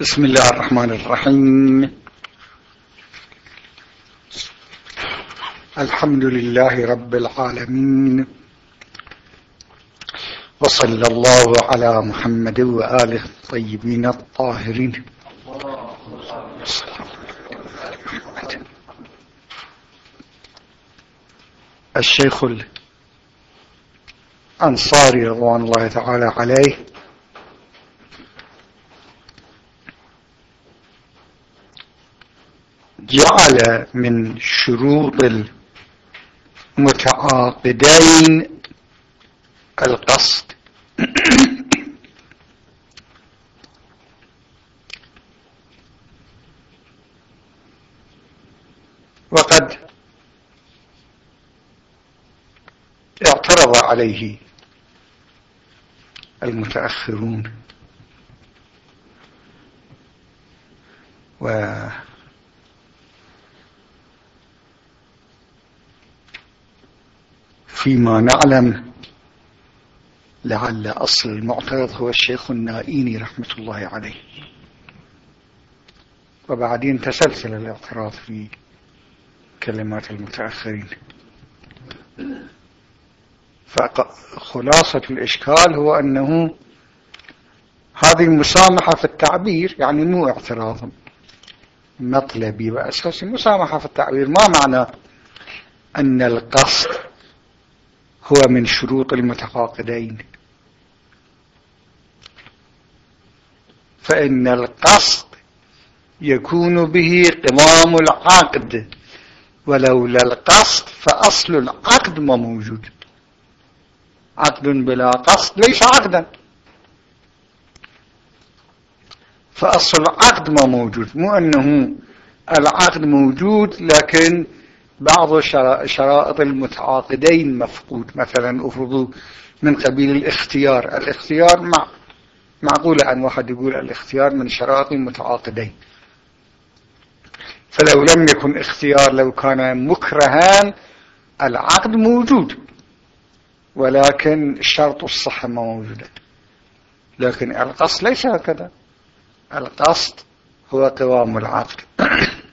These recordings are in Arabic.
بسم الله الرحمن الرحيم. الحمد لله رب العالمين. وصلى الله على محمد وآله الطيبين الطاهرين. الشيخ الأنصاري رضوان الله تعالى عليه جعل من شروط المتعاقدين القصد. وقد اعترض عليه المتأخرون. و فيما نعلم لعل أصل المعترض هو الشيخ النائيني رحمة الله عليه. وبعدين تسلسل الاعتراض في كلمات المتأخرين. فخلاصة الإشكال هو أنه هذه المسامحة في التعبير يعني مو اعتراض مطلبي وأساسي مسامحة في التعبير ما معنى أن القصد هو من شروط المتعاقدين فإن القصد يكون به قوام العقد ولولا القصد فأصل العقد ما موجود. عقد بلا قصد ليس عقدا. فأصل العقد ما موجود. مو أنه العقد موجود لكن بعض شرائط المتعاقدين مفقود. مثلا أفرضوا من قبيل الاختيار. الاختيار مع معقولة أن واحد يقول الاختيار من شرائط المتعاقدين. فلو لم يكن اختيار لو كان مكرها العقد موجود ولكن شرط الصحة ما موجودة لكن القصد ليس هكذا. القصد هو قوام العقد.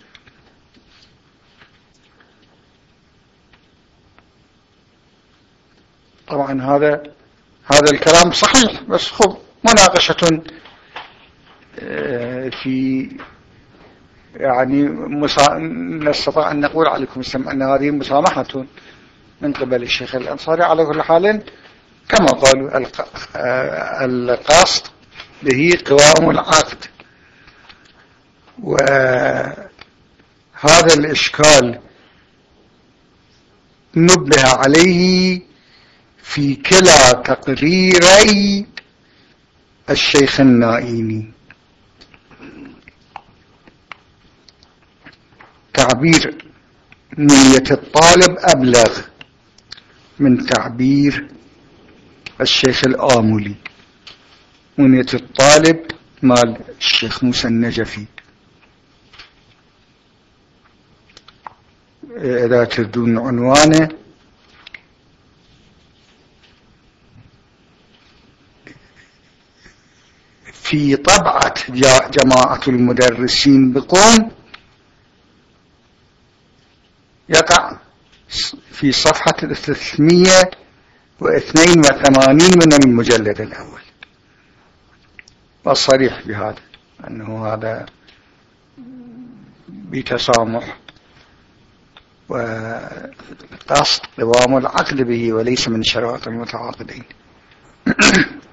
طبعا هذا هذا الكلام صحيح بس خب مناقشة آه، في يعني نستطيع أن نقول عليكم السلام أن هذه مسامحة من قبل الشيخ الأنصاري على كل حال كما قالوا آه، القصد به قوام العقد. وهذا الإشكال نبه عليه في كلا تقريري الشيخ النائيني تعبير نية الطالب أبلغ من تعبير الشيخ الآملي. نية الطالب مال الشيخ موسى النجفي. إذا تردون عنوانه في طبعة جماعة المدرسين بقوم يقع في صفحة 382 من المجلد الأول. والصريح بهذا أنه هذا بتسامح وقصد قوام العقد به وليس من شرائط المتعاقدين.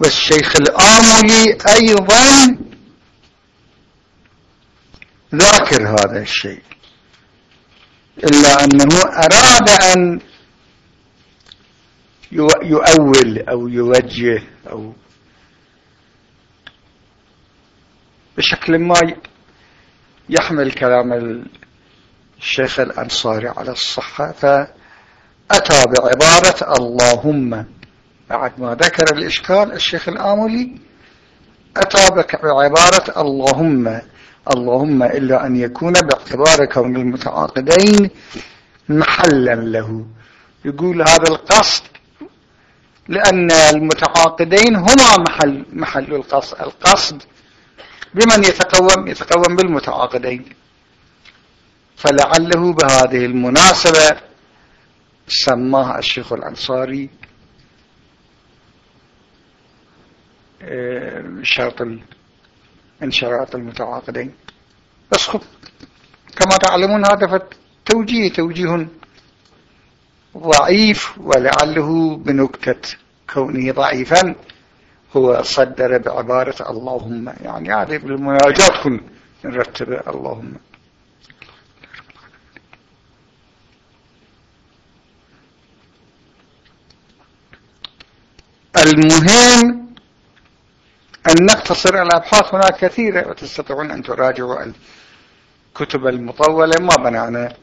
والشيخ الآملي أيضا ذاكر هذا الشيء إلا أنه أراد أن يؤول أو يوجه أو بشكل ما يحمل كلام الشيخ الأنصاري على الصحة فأتى بعبارة اللهم بعد ما ذكر الإشكال الشيخ الآملي أتى بعبارة اللهم اللهم إلا أن يكون باعتبار كون المتعاقدين محلا له. يقول هذا القصد لأن المتعاقدين هما محل, محل القصد القصد بمن يتقوم يتقوم بالمتعاقدين. فلعله بهذه المناسبة سماه الشيخ الأنصاري شرط من شرائط المتعاقدين. خب كما تعلمون هذا توجيه توجيه ضعيف ولعله بنكتة كونه ضعيفا هو صدر بعبارة اللهم. يعني هذه بالمناجات كن نرتب اللهم. المهم أن نختصر الأبحاث هناك كثيرة وتستطيعون أن تراجعوا الكتب المطولة. ما بنعنا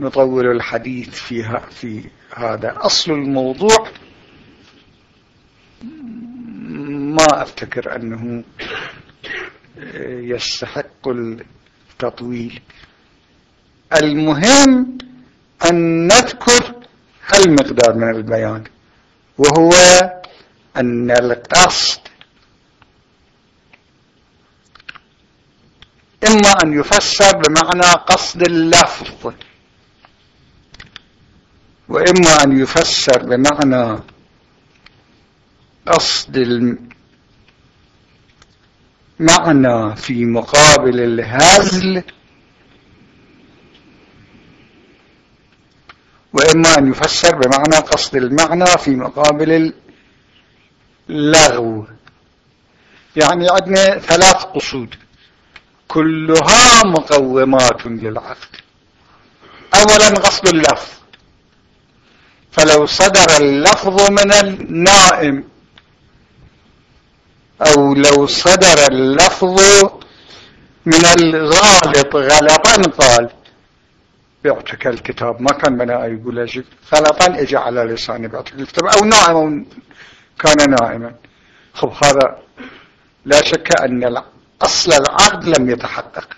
نطول الحديث فيها في هذا. أصل الموضوع ما أفتكر أنه يستحق التطويل. المهم أن نذكر المقدار من البيان وهو أن القصد إما أن يفسر بمعنى قصد اللفظ وإما أن يفسر بمعنى قصد المعنى في مقابل الهزل. وإما أن يفسر بمعنى قصد المعنى في مقابل اللغو. يعني عندنا ثلاث قصود. كلها مقومات للعقد. أولا قصد اللفظ. فلو صدر اللفظ من النائم أو لو صدر اللفظ من الغالط غلطا قال بعتك الكتاب. ما كان بناء يقول شيء غلطا اجى على لساني بعتك الكتاب. أو نائم كان نائما. خب هذا لا شك أن أصل العقد لم يتحقق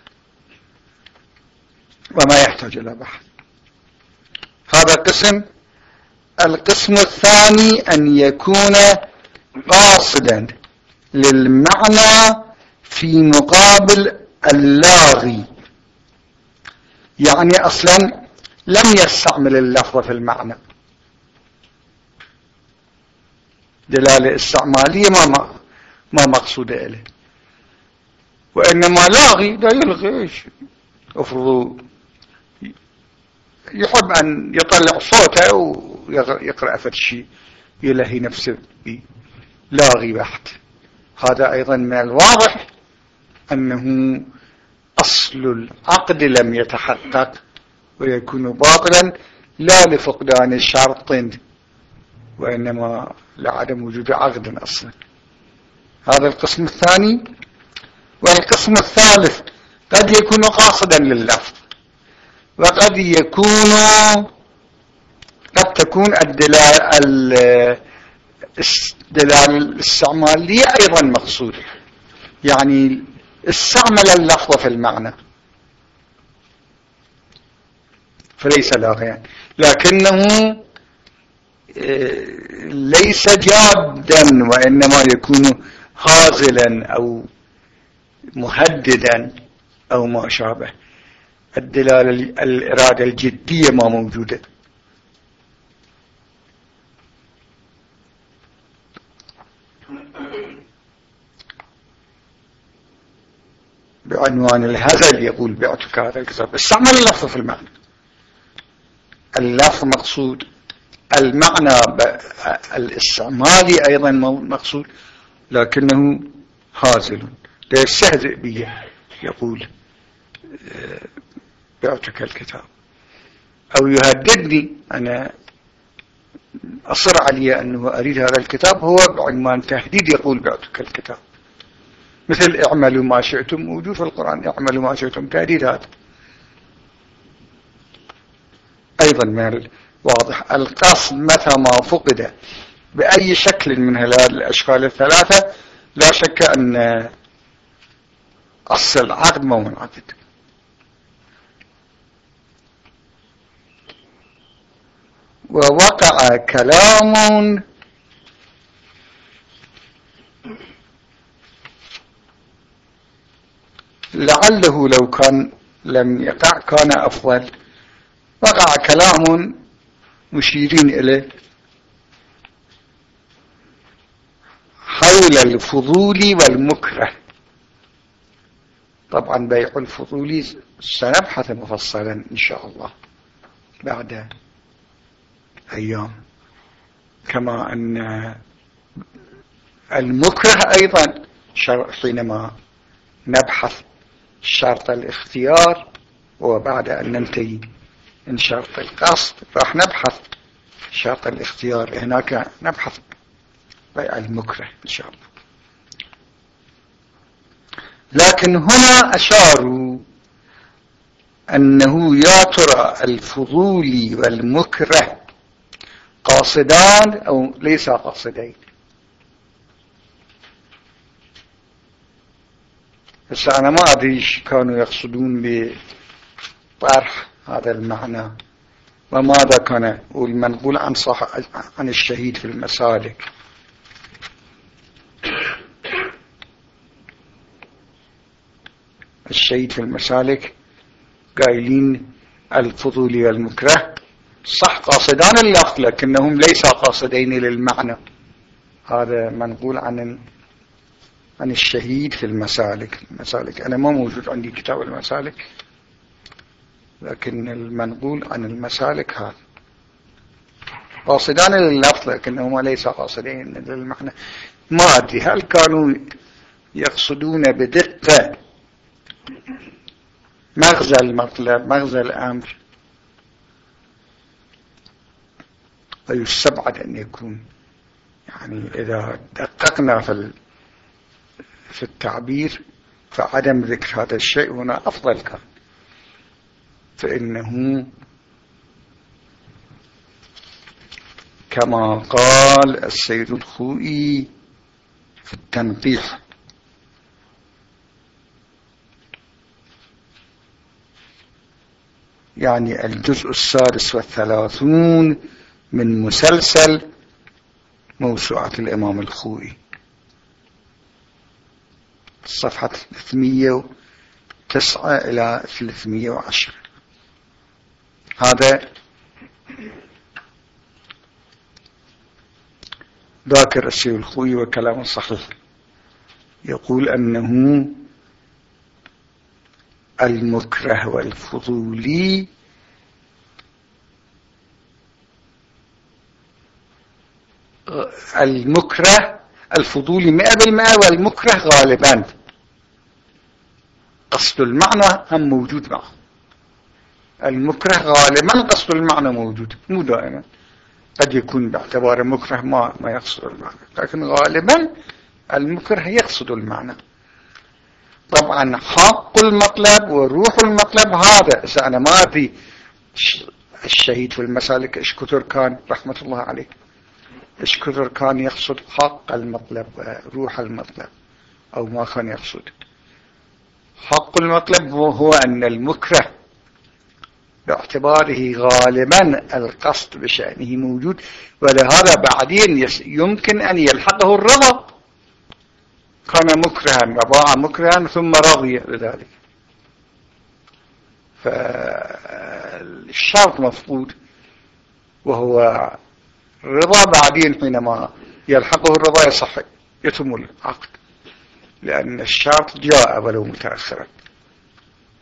وما يحتاج إلى بحث. هذا قسم القسم الثاني أن يكون قاصدا للمعنى في مقابل اللاغي. يعني أصلا لم يستعمل اللفظ في المعنى. دلالة استعمالية ما ما مقصود إليه. وإنما لاغي دا يلغي إيش؟ افرضوا يحب أن يطلع صوته ويقرأ فد شيء يلهي نفسه لاغي بحت. هذا أيضا من الواضح أنه أصل العقد لم يتحقق ويكون باطلا لا لفقدان شرط وإنما لعدم وجود عقد أصلا. هذا القسم الثاني. والقسم الثالث قد يكون قاصدا لللفظ وقد يكون قد تكون الدلال الاستعمالية أيضا مقصود. يعني استعمل اللفظ في المعنى. فليس لاغيا لكنه آه، ليس جادا وإنما يكون هازلا أو مهددا أو ما شابه. الدلالة الإرادة الجدية ما موجودة. بعنوان الهزل يقول بعتك هذا الكتاب. استعمل اللفظ في المعنى. اللفظ مقصود. المعنى الاستعمالي أيضا مقصود. لكنه هازل. يستهزئ به يقول آه، بعتك الكتاب. أو يهددني أنا أصر علي أنه أريد هذا الكتاب هو بعنوان تهديد يقول بعتك الكتاب. مثل اعملوا ما شئتم موجود في القرآن اعملوا ما شئتم تهديد هذا. أيضا من الواضح القصد متى ما فقد بأي شكل من هذه الأشكال الثلاثة لا شك أن أصل العقد ما هو منعقد ووقع كلام لعله لو كان لم يقع كان أفضل. وقع كلام مشيرين إليه. حول الفضول والمكره. طبعا بيع الفضول سنبحث مفصلا إن شاء الله. بعد أيام. كما أن المكره أيضا حينما نبحث شرط الاختيار وبعد أن ننتهي من شرط القصد راح نبحث شرط الاختيار. هناك نبحث بيع المكره إن شاء الله. لكن هنا أشاروا أنه يا ترى الفضول والمكره قاصدان أو ليس قاصدين. بس أنا ما أدري إيش كانوا يقصدون بطرح هذا المعنى وماذا كان والمنقول عن صح عن الشهيد في المسالك. الشهيد في المسالك قايلين الفضول والمكره. صح قاصدان اللفظ لكنهم ليس قاصدين للمعنى. هذا منقول عن عن الشهيد في المسالك. المسالك أنا ما موجود عندي كتاب المسالك لكن المنقول عن المسالك هذا. قاصدان لللفظ لكنهما ليس قاصدين للمعنى. ما أدري هل كانوا يقصدون بدقة مغزى المطلب مغزى الأمر ويستبعد أن يكون؟ يعني إذا دققنا في في التعبير فعدم ذكر هذا الشيء هنا أفضل كان. فإنه كما قال السيد الخوئي في التنقيح. يعني الجزء السادس والثلاثون من مسلسل موسوعة الإمام الخوئي. صفحة 309 إلى 310 هذا ذاكر الشيء الخوي وكلام صحيح. يقول أنه المكره والفضولي المكره الفضولي مئة بالمئة والمكره غالبا. قصد المعنى هم موجود معه. المكره غالبا قصد المعنى موجود مو دائما. قد يكون باعتبار مكره ما ما يقصد المعنى لكن غالبا المكره يقصد المعنى. طبعا حق المطلب وروح المطلب هذا. إذا أنا ما في الشهيد في المسالك إيش كثر كان رحمة الله عليه إيش كثر كان يقصد حق المطلب روح المطلب أو ما كان يقصد. حق المطلب هو أن المكره باعتباره غالبا القصد بشأنه موجود ولهذا بعدين يمكن أن يلحقه الرضا. كان مكرها وضاع مكرها ثم رضي بذلك. فالشرط مفقود وهو رضا بعدين حينما يلحقه الرضا يصح يتم العقد لأن الشرط جاء ولو متأخرا.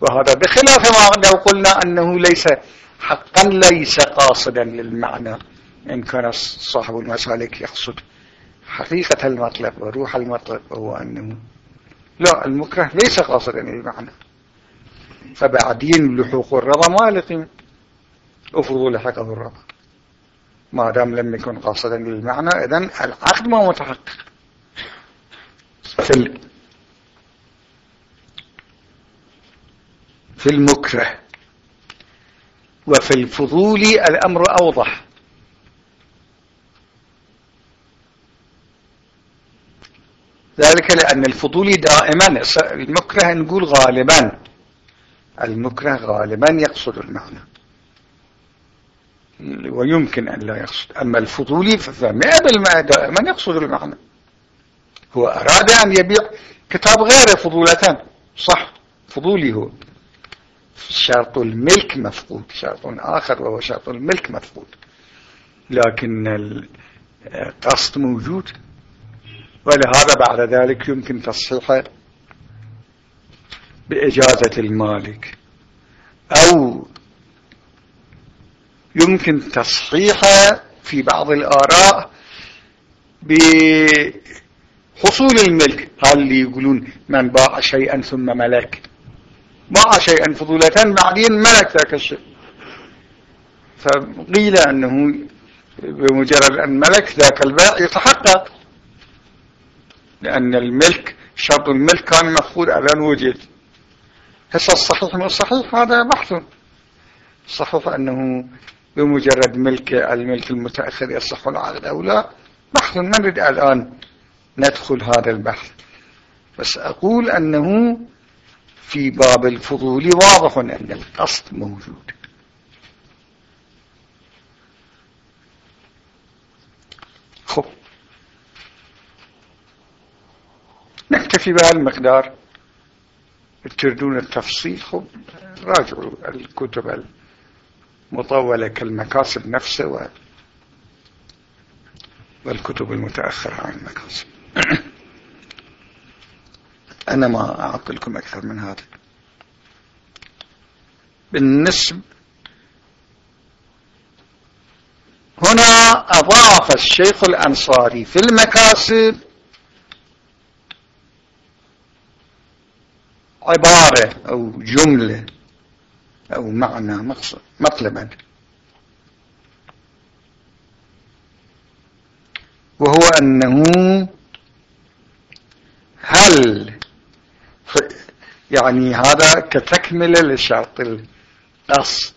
وهذا بخلاف ما لو قلنا أنه ليس حقا ليس قاصدا للمعنى إن كان صاحب المسالك يقصد. حقيقة المطلب وروح المطلب هو أنه لا المكره ليس قاصدا للمعنى فبعدين لحوق الرضا ما لقي أفرضوا لحقه الرضا. ما دام لم يكن قاصدا للمعنى إذن العقد ما متحقق. في في المكره وفي الفضول الأمر أوضح. ذلك لأن الفضول دائما المكره نقول غالبا. المكره غالبا يقصد المعنى. ويمكن أن لا يقصد. أما الفضولي فمئة بالمئة دائما يقصد المعنى. هو أراد أن يبيع كتاب غير فضولة. صح فضولي هو شرط الملك مفقود. شرط آخر وهو شرط الملك مفقود. لكن القصد موجود. ولهذا بعد ذلك يمكن تصحيحه بإجازة المالك. أو يمكن تصحيحه في بعض الآراء بحصول الملك. قال لي يقولون من باع شيئا ثم ملك؟ باع شيئا فضولة بعدين ملك ذاك الشيء. فقيل أنه بمجرد أن ملك ذاك البائع يتحقق. لأن الملك شرط الملك كان مفقود أبان وجد هسه الصحيح من الصحيح هذا بحث. صحيح أنه بمجرد ملك الملك المتأخر يصح العقد أو لا؟ بحث. نريد الآن ندخل هذا البحث. بس أقول أنه في باب الفضول واضح أن القصد موجود خب نكتفي بهذا المقدار. تردون التفصيل؟ خب راجعوا الكتب المطولة كالمكاسب نفسه والكتب المتأخرة عن المكاسب. أنا ما أعطي لكم أكثر من هذا. بالنسبة هنا أضاف الشيخ الأنصاري في المكاسب عبارة أو جملة أو معنى مقصد مطلبا وهو أنه هل يعني هذا كتكملة لشرط القصد.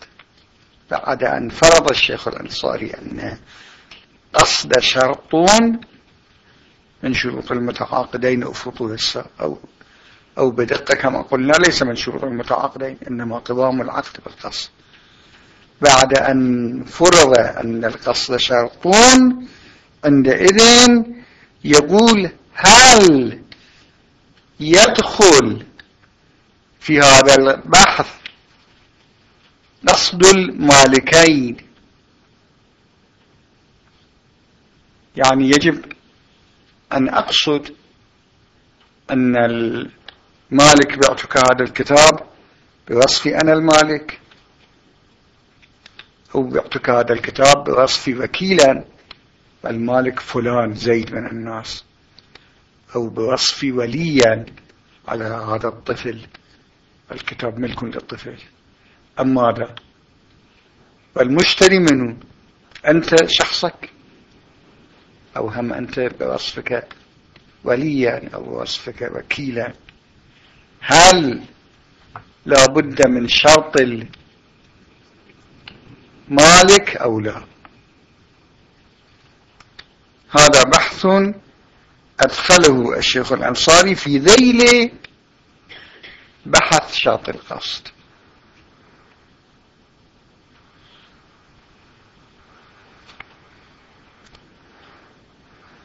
بعد أن فرض الشيخ الأنصاري أن قصد شرط من شروط المتعاقدين أو فطور أو أو بدقة كما قلنا ليس من شروط المتعاقدين إنما قوام العقد بالقصد. بعد أن فرض أن القصد شرطون عندئذ يقول هل يدخل في هذا البحث قصد المالكين؟ يعني يجب أن أقصد أن المالك بعتك هذا الكتاب بوصفي أنا المالك. أو بعتك هذا الكتاب بوصفي وكيلا المالك فلان زيد من الناس. أو بوصفي وليا على هذا الطفل. الكتاب ملك للطفل. أم ماذا والمشتري منه أنت شخصك. أو هم أنت بوصفك وليا أو بوصفك وكيلا. هل لا بد من شرط المالك أو لا؟ هذا بحث أدخله الشيخ الأنصاري في ذيل بحث شرط القصد.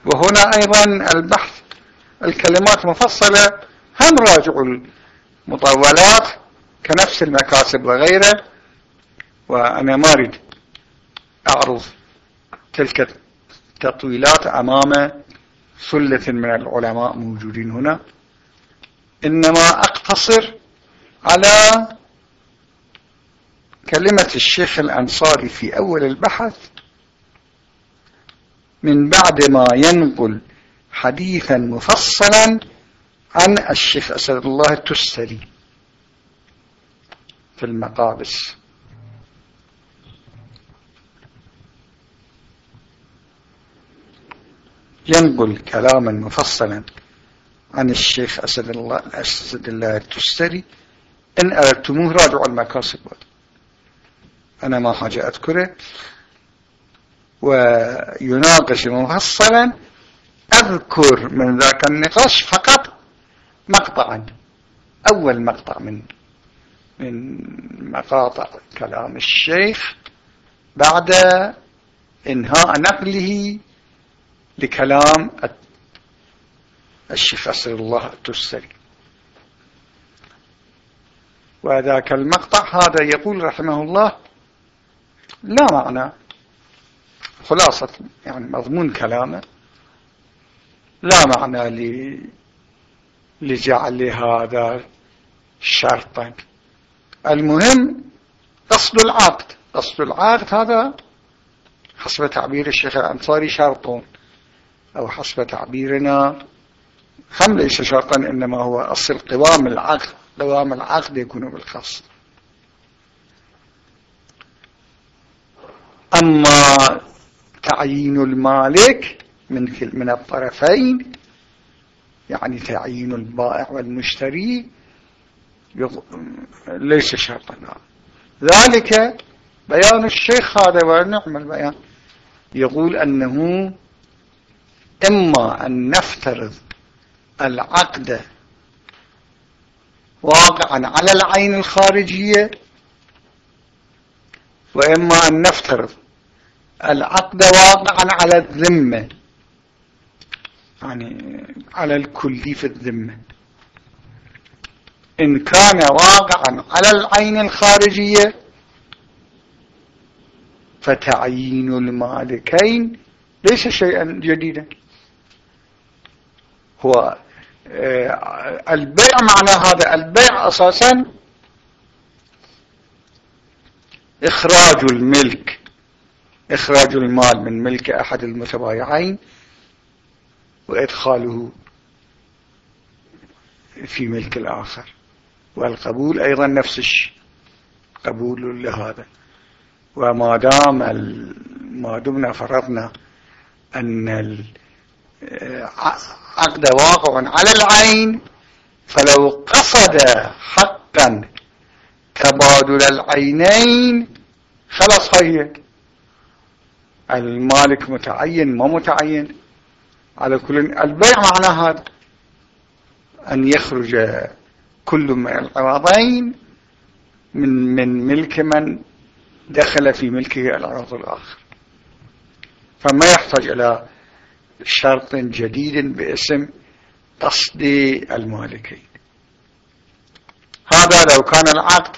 وهنا أيضا البحث الكلمات مفصلة هم راجعوا المطولات كنفس المكاسب وغيره وأنا ما أريد أعرض تلك التطويلات أمام ثلة من العلماء موجودين هنا. إنما أقتصر على كلمة الشيخ الأنصاري في أول البحث من بعد ما ينقل حديثا مفصلا عن الشيخ أسد الله التستري في المقابس. ينقل كلاما مفصلا عن الشيخ أسد الله, أسد الله التستري إن أردتموه راجعوا المكاسب. أنا ما حاجة أذكره. ويناقش مفصلا. أذكر من ذاك النقاش فقط مقطعا. أول مقطع من من مقاطع كلام الشيخ بعد إنهاء نقله لكلام الشيخ أسر الله التسري وذاك المقطع هذا يقول رحمه الله لا معنى. خلاصة يعني مضمون كلامه. لا معنى لجعل هذا شرطا. المهم قصد العقد. قصد العقد هذا حسب تعبير الشيخ الأنصاري شرط أو حسب تعبيرنا هم ليس شرطا إنما هو أصل قوام العقد. قوام العقد يكون بالخاص أما تعيين المالك من من الطرفين يعني تعيين البائع والمشتري ليس شرطا. ذلك بيان الشيخ هذا ونعم البيان. يقول أنه إما أن نفترض العقد واقعا على العين الخارجية وإما أن نفترض العقد واقعا على الذمة. يعني على الكلي في الذمة. إن كان واقعا على العين الخارجية فتعيين المالكين ليس شيئا جديدا. هو آه، البيع معنى هذا البيع أساسا إخراج الملك إخراج المال من ملك أحد المتبايعين وإدخاله في ملك الآخر. والقبول أيضا نفس الشيء. قبول لهذا. وما دام ما دمنا فرضنا أن العقد واقع على العين فلو قصد حقا تبادل العينين خلص هي المالك متعين ما متعين. على كل البيع معنى هذا أن يخرج كل من العوضين من من ملك من دخل في ملكه العرض الآخر. فما يحتاج إلى شرط جديد باسم قصد المالكين. هذا لو كان العقد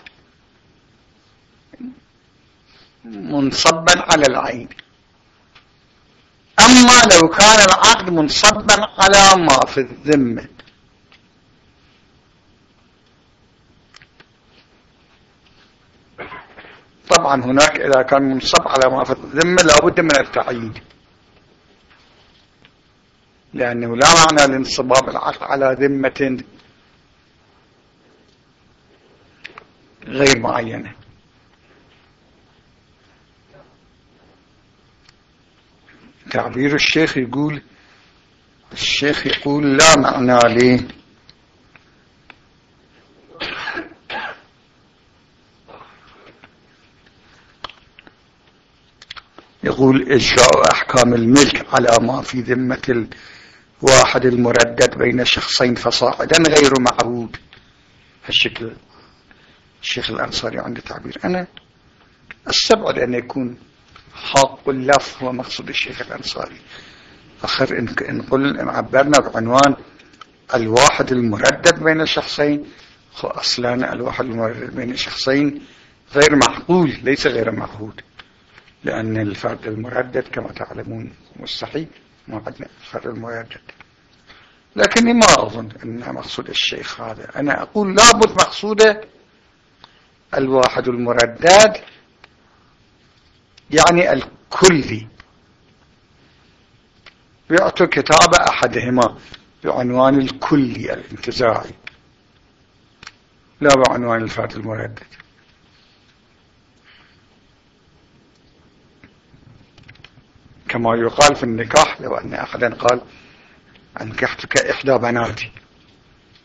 منصبا على العين. أما لو كان العقد منصبا على ما في الذمة. طبعا هناك إذا كان منصب على ما في الذمة لابد من التعيين. لأنه لا معنى لانصباب العقد على ذمة غير معينة. تعبير الشيخ يقول الشيخ يقول لا معنى لي. يقول إجراء أحكام الملك على ما في ذمة الواحد المردد بين شخصين فصاعدا غير معهود هالشكل. الشيخ الأنصاري عنده تعبير. أنا أستبعد أن يكون حق اللفظ هو مقصود الشيخ الأنصاري. أخر إن, قل إن عبرنا بعنوان الواحد المردد بين الشخصين. أصلا الواحد المردد بين الشخصين غير معقول ليس غير معهود لأن الفرد المردد كما تعلمون مستحيل ما عندنا الفرد المردد. لكني ما أظن أن مقصود الشيخ هذا. أنا أقول لابد مقصوده الواحد المردد يعني الكلي. يعطوا كتاب أحدهما بعنوان الكلي الانتزاعي. لا بعنوان الفرد المردد. كما يقال في النكاح لو أن أحدا قال أنكحتك إحدى بناتي.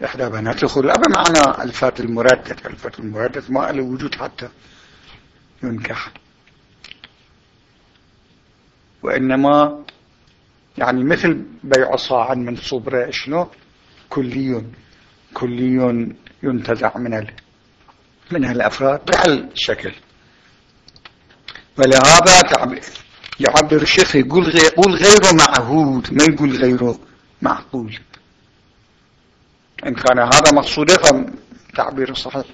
إحدى بناتي خلابة معنى الفات المردد. الفات المردد ما له وجود حتى ينكح. وإنما يعني مثل بيع صاع من صبرة شنو؟ كلي كلي ينتزع من ال من الأفراد بهالشكل. ولهذا تعبير يعبر الشيخ يقول غير, يقول غير معهود ما يقول غيره معقول. إن كان هذا مقصوده فتعبير صحيح.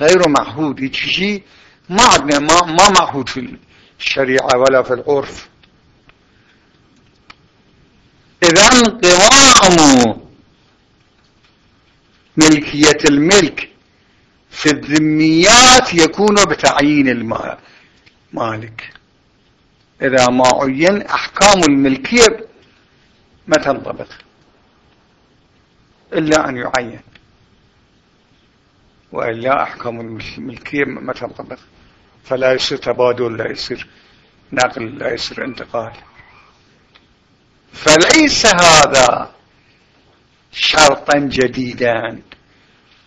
غير معهود شيء ما عندنا ما, ما معهود في الشريعة ولا في العرف. إذا قوام ملكية الملك في الذميات يكون بتعيين المالك إذا ما عين أحكام الملكية ما تنضبط. إلا أن يعين. وإلا أحكام الملكية ما تنضبط. فلا يصير تبادل لا يصير نقل لا يصير انتقال. فليس هذا شرطا جديدا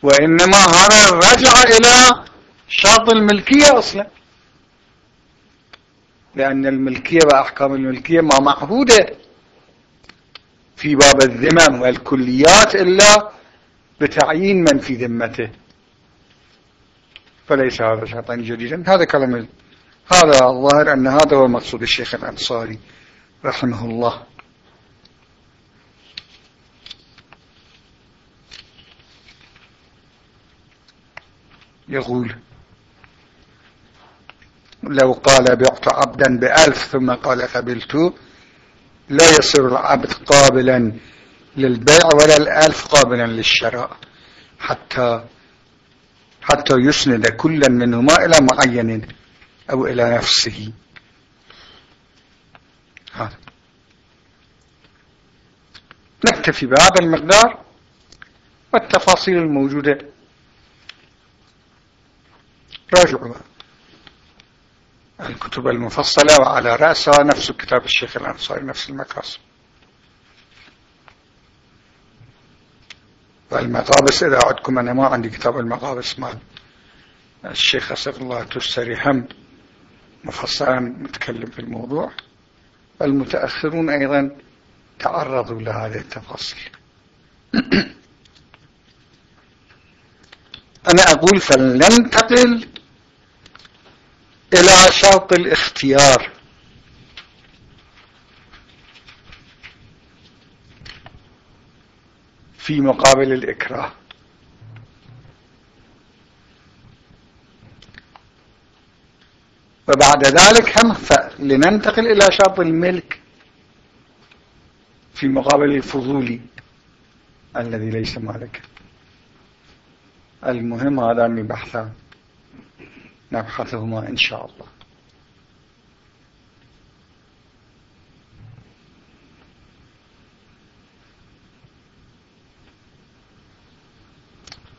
وإنما هذا رجع إلى شرط الملكية أصلا. لأن الملكية وأحكام الملكية ما معهودة في باب الذمم والكليات إلا بتعيين من في ذمته. فليس هذا شرطا جديدا هذا كلام هذا الظاهر أن هذا هو مقصود الشيخ الأنصاري رحمه الله. يقول لو قال بعت عبدا بألف ثم قال قبلت لا يصير العبد قابلا للبيع ولا الألف قابلا للشراء. حتى حتى يسند كلا منهما إلى معين أو إلى نفسه. هذا. نكتفي بهذا المقدار والتفاصيل الموجودة. راجعوا الكتب المفصلة وعلى رأسها نفس كتاب الشيخ الأنصاري نفس المقاصد. والمقابس إذا عدكم أنا ما عندي كتاب المقابس مال الشيخ أسر الله تستري هم مفصلا متكلم في الموضوع. المتأخرون أيضا تعرضوا لهذه التفاصيل. أنا أقول فلننتقل إلى شرط الاختيار. في مقابل الإكراه. وبعد ذلك هم لننتقل إلى شرط الملك في مقابل الفضولي الذي ليس مالك. المهم هذا من بحثان نبحثهما إن شاء الله.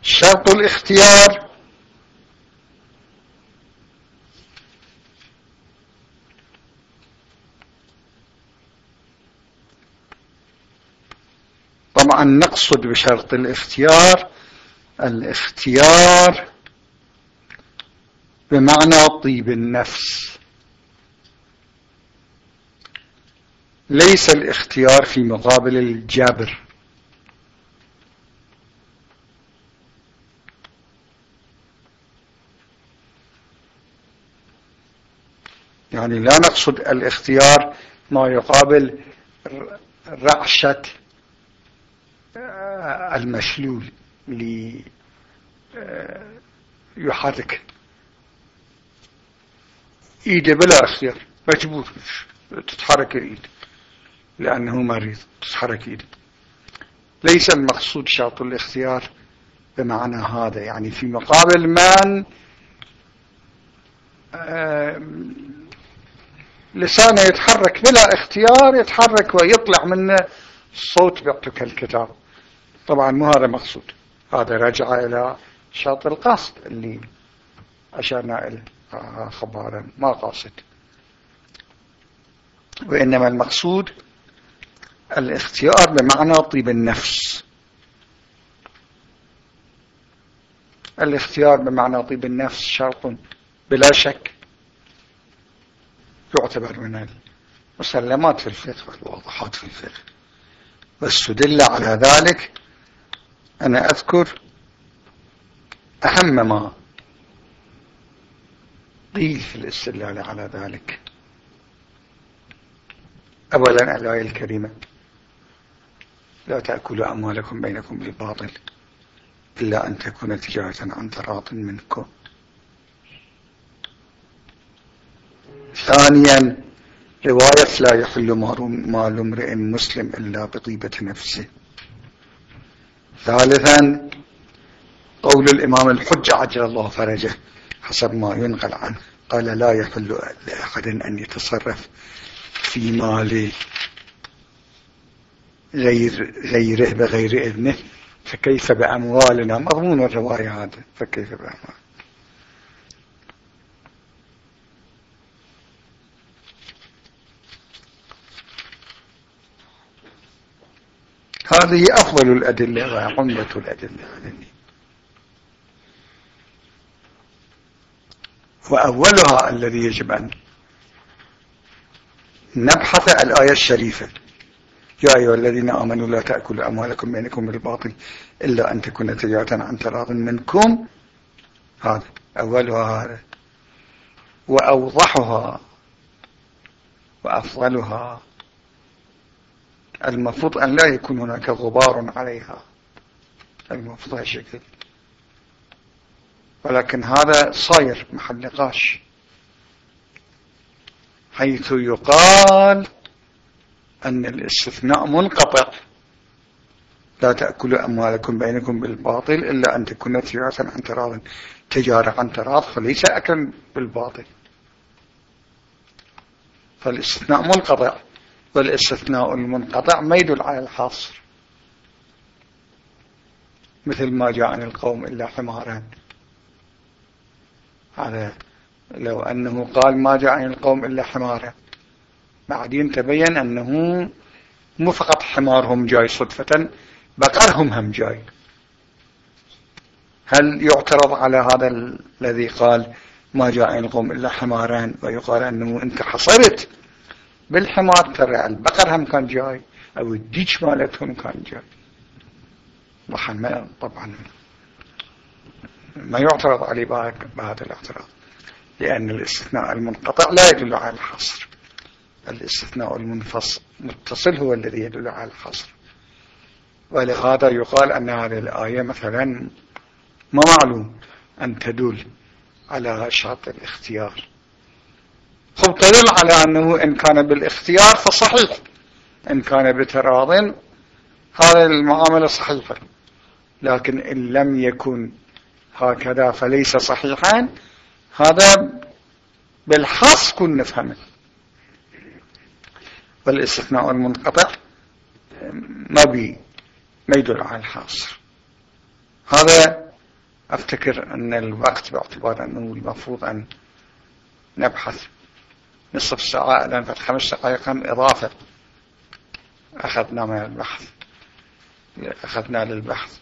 شرط الاختيار. طبعا نقصد بشرط الاختيار الاختيار بمعنى طيب النفس. ليس الاختيار في مقابل الجبر. يعني لا نقصد الاختيار ما يقابل رعشة المشلول ليحرك ايده بلا اختيار مجبور تتحرك الايد لأنه مريض تتحرك ايده ليس المقصود شرط الاختيار بمعنى هذا يعني في مقابل من لسانه يتحرك بلا اختيار يتحرك ويطلع منه صوت بيعطيك الكتاب. طبعا مو هذا مقصود. هذا رجع إلى شرط القصد اللي أشرنا إليه. خبارا ما قاصد. وإنما المقصود الاختيار بمعنى طيب النفس. الاختيار بمعنى طيب النفس شرط بلا شك. يعتبر من المسلمات في الفقه والواضحات في الفقه. واستدل على ذلك أنا أذكر أهم ما قيل في الاستدلال على ذلك. أولا الآية الكريمة لا تأكلوا أموالكم بينكم بالباطل إلا أن تكون تجارة عن تراض منكم. ثانيا رواية لا يحل مال امرئ مسلم إلا بطيبة نفسه. ثالثا قول الإمام الحج عجل الله فرجه حسب ما ينقل عنه. قال لا يحل لأحد أن يتصرف في مال غير غيره بغير إذنه فكيف بأموالنا؟ مضمون الرواية هذا فكيف بأموالنا؟ هذه أفضل الأدلة وعمدة الأدلة. وأولها الذي يجب أن نبحث الآية الشريفة. يا أيها الذين آمنوا لا تأكلوا أموالكم بينكم بالباطل إلا أن تكون تجارة عن تراض منكم. هذا أولها هذا. وأوضحها. وأفضلها. المفروض أن لا يكون هناك غبار عليها. المفروض هالشكل ولكن هذا صاير محل نقاش. حيث يقال أن الاستثناء منقطع. لا تأكلوا أموالكم بينكم بالباطل إلا أن تكون تجارة عن تراض. تجارة عن تراض فليس أكلا بالباطل. فالاستثناء منقطع. والاستثناء المنقطع ما يدل على الحصر مثل ما جاء عن القوم إلا حمارا هذا لو أنه قال ما جاء عن القوم إلا حمارا بعدين تبين أنه مو فقط حمارهم جاي صدفة بقرهم هم جاي. هل يعترض على هذا الذي قال ما جاء عن القوم إلا حماران؟ ويقال أنه أنت حصرت. بالحمار ترى البقر هم كان جاي أو الديش مالتهم كان جاي. طبعا. ما يعترض عليه بهذا الاعتراض لأن الاستثناء المنقطع لا يدل على الحصر الاستثناء المتصل هو الذي يدل على الحصر ولهذا يقال أن هذه الآية مثلا ما معلوم أن تدل على شرط الاختيار. خب تدل على أنه إن كان بالاختيار فصحيح. إن كان بتراض هذه المعاملة صحيحة. لكن إن لم يكن هكذا فليس صحيحا. هذا بالحص كن نفهمه. والاستثناء المنقطع ما بي ما يدل على الحاصر هذا أفتكر أن الوقت باعتبار أنه المفروض أن نبحث نصف ساعة في خمس دقائق إضافة. أخذنا من البحث. أخذنا للبحث.